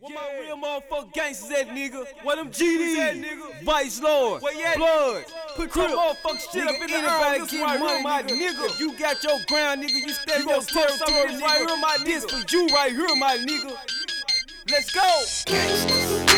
Where yeah. my real motherfucking gangsters at, nigga? Where them GDs at, nigga? Vice Lord, Where yeah, Blood, put your motherfucking shit nigga, up in the back, This right my nigga. nigga. If you got your ground, nigga, you stay your territory. This right here, my nigga. This for you right here, my nigga. Let's go. Gangsters.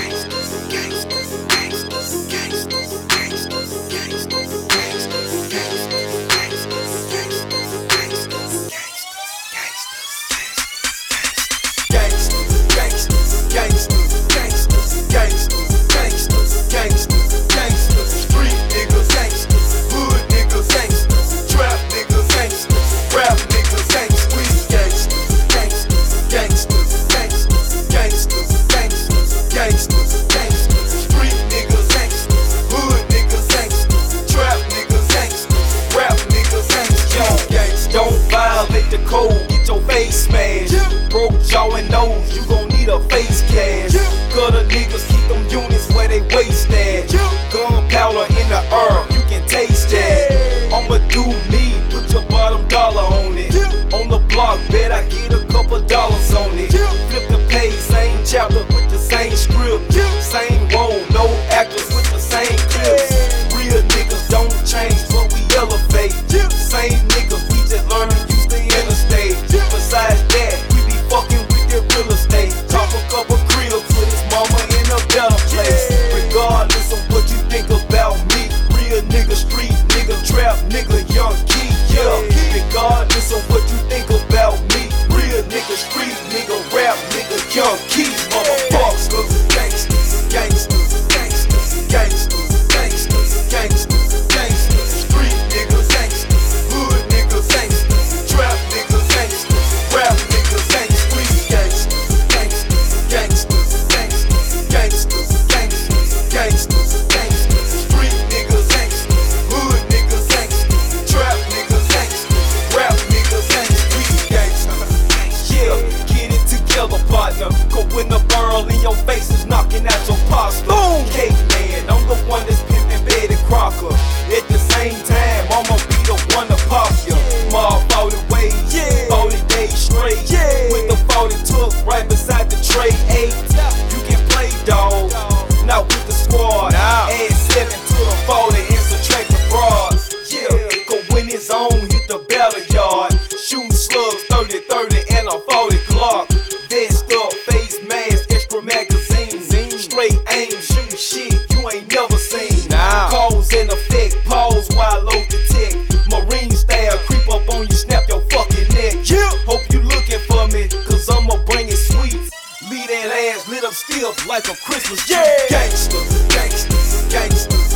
Y'all in those, you gon' need a face cast. look right. lit up still like a Christmas. Yeah, gangsters, gangsters, gangsters.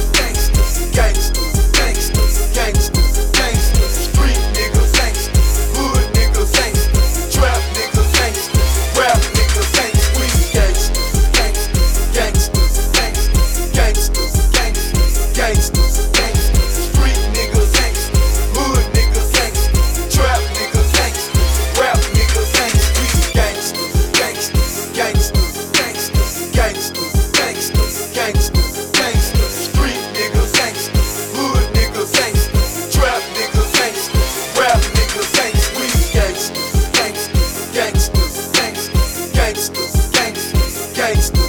gangster.